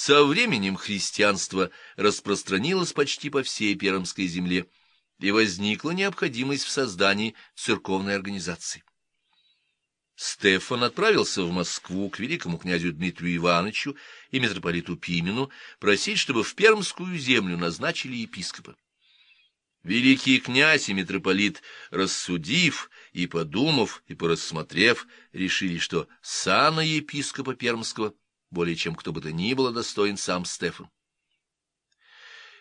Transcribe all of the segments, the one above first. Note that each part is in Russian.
Со временем христианство распространилось почти по всей Пермской земле, и возникла необходимость в создании церковной организации. Стефан отправился в Москву к великому князю Дмитрию Ивановичу и митрополиту Пимену просить, чтобы в Пермскую землю назначили епископа. Великий князь и митрополит, рассудив и подумав и порассмотрев, решили, что сана епископа Пермского более чем кто бы то ни было достоин сам Стефан.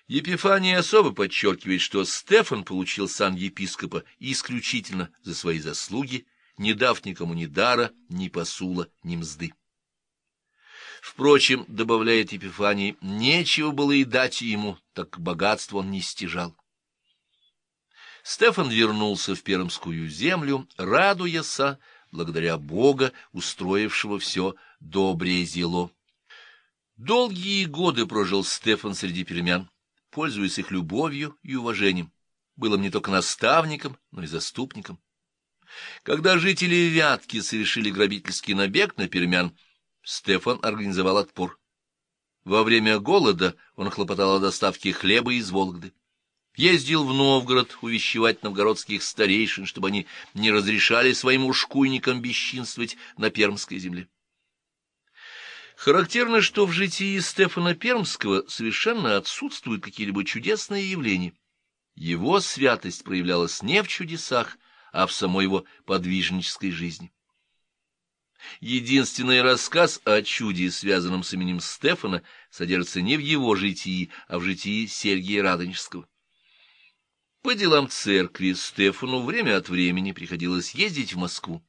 Епифания особо подчеркивает, что Стефан получил сан епископа исключительно за свои заслуги, не дав никому ни дара, ни посула, ни мзды. Впрочем, добавляет Епифаний, нечего было и дать ему, так богатство он не стяжал. Стефан вернулся в Пермскую землю, радуяся, благодаря Бога, устроившего все добрее зело. Долгие годы прожил Стефан среди перемян, пользуясь их любовью и уважением. Был им не только наставником, но и заступником. Когда жители Вятки совершили грабительский набег на перемян, Стефан организовал отпор. Во время голода он хлопотал о доставке хлеба из Вологды. Ездил в Новгород увещевать новгородских старейшин, чтобы они не разрешали своим ушкуйникам бесчинствовать на Пермской земле. Характерно, что в житии Стефана Пермского совершенно отсутствуют какие-либо чудесные явления. Его святость проявлялась не в чудесах, а в самой его подвижнической жизни. Единственный рассказ о чуде, связанном с именем Стефана, содержится не в его житии, а в житии Сергия Радонежского. По делам церкви Стефану время от времени приходилось ездить в Москву.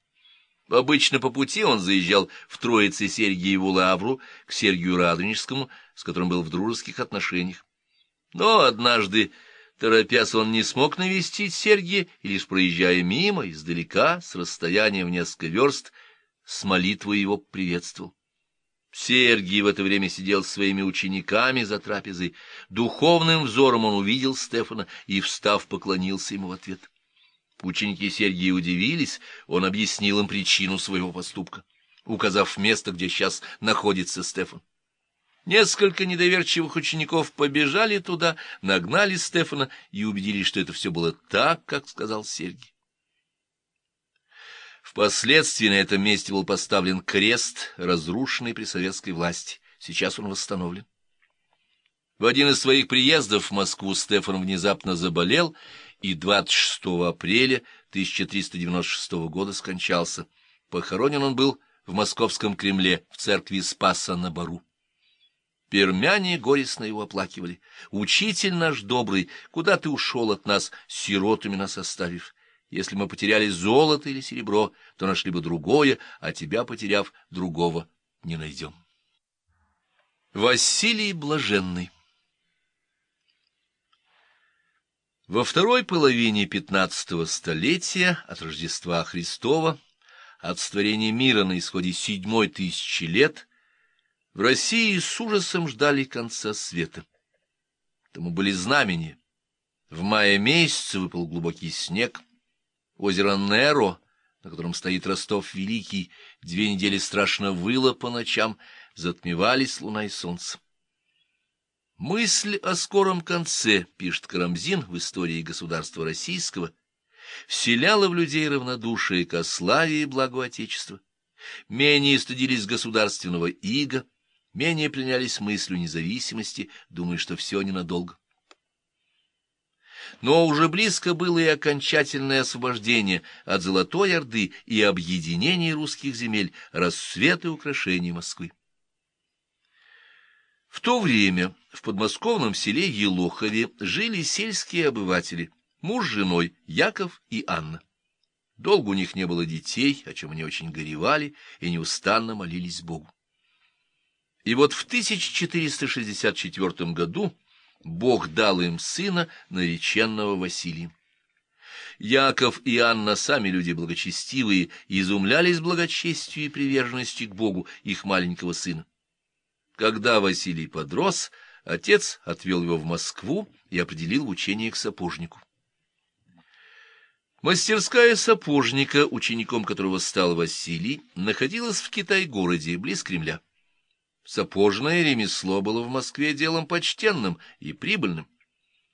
Обычно по пути он заезжал в Троице Сергиеву Лавру к Сергию Радонежскому, с которым был в дружеских отношениях. Но однажды Торопясь, он не смог навестить Сергия, и лишь проезжая мимо, издалека, с расстояния в несколько верст, с молитвой его приветствовал. Сергий в это время сидел с своими учениками за трапезой. Духовным взором он увидел Стефана и, встав, поклонился ему в ответ. Ученики Сергия удивились, он объяснил им причину своего поступка, указав место, где сейчас находится Стефан. Несколько недоверчивых учеников побежали туда, нагнали Стефана и убедились, что это все было так, как сказал Сергий. Впоследствии на этом месте был поставлен крест, разрушенный при советской власти. Сейчас он восстановлен. В один из своих приездов в Москву Стефан внезапно заболел и 26 апреля 1396 года скончался. Похоронен он был в московском Кремле в церкви Спаса на Бару. Пермяне горестно его оплакивали. «Учитель наш добрый, куда ты ушел от нас, сиротами нас оставив? Если мы потеряли золото или серебро, то нашли бы другое, а тебя, потеряв, другого не найдем». Василий Блаженный Во второй половине пятнадцатого столетия от Рождества Христова, от створения мира на исходе седьмой тысячи лет, в России с ужасом ждали конца света. Тому были знамения. В мае месяце выпал глубокий снег. Озеро Неро, на котором стоит Ростов Великий, две недели страшно выло по ночам, затмевались луна и солнце. Мысль о скором конце, пишет Карамзин в истории государства российского, вселяла в людей равнодушие к славе и благу Отечества. Менее стыдились государственного ига, менее пленялись мыслью независимости, думая, что все ненадолго. Но уже близко было и окончательное освобождение от Золотой Орды и объединение русских земель, рассвет и украшение Москвы. В то время в подмосковном селе Елохове жили сельские обыватели, муж с женой Яков и Анна. Долго у них не было детей, о чем они очень горевали и неустанно молились Богу. И вот в 1464 году Бог дал им сына, нареченного Василием. Яков и Анна, сами люди благочестивые, изумлялись благочестию и приверженности к Богу их маленького сына. Когда Василий подрос, отец отвел его в Москву и определил учение к сапожнику. Мастерская сапожника, учеником которого стал Василий, находилась в Китай-городе, близ Кремля. Сапожное ремесло было в Москве делом почтенным и прибыльным.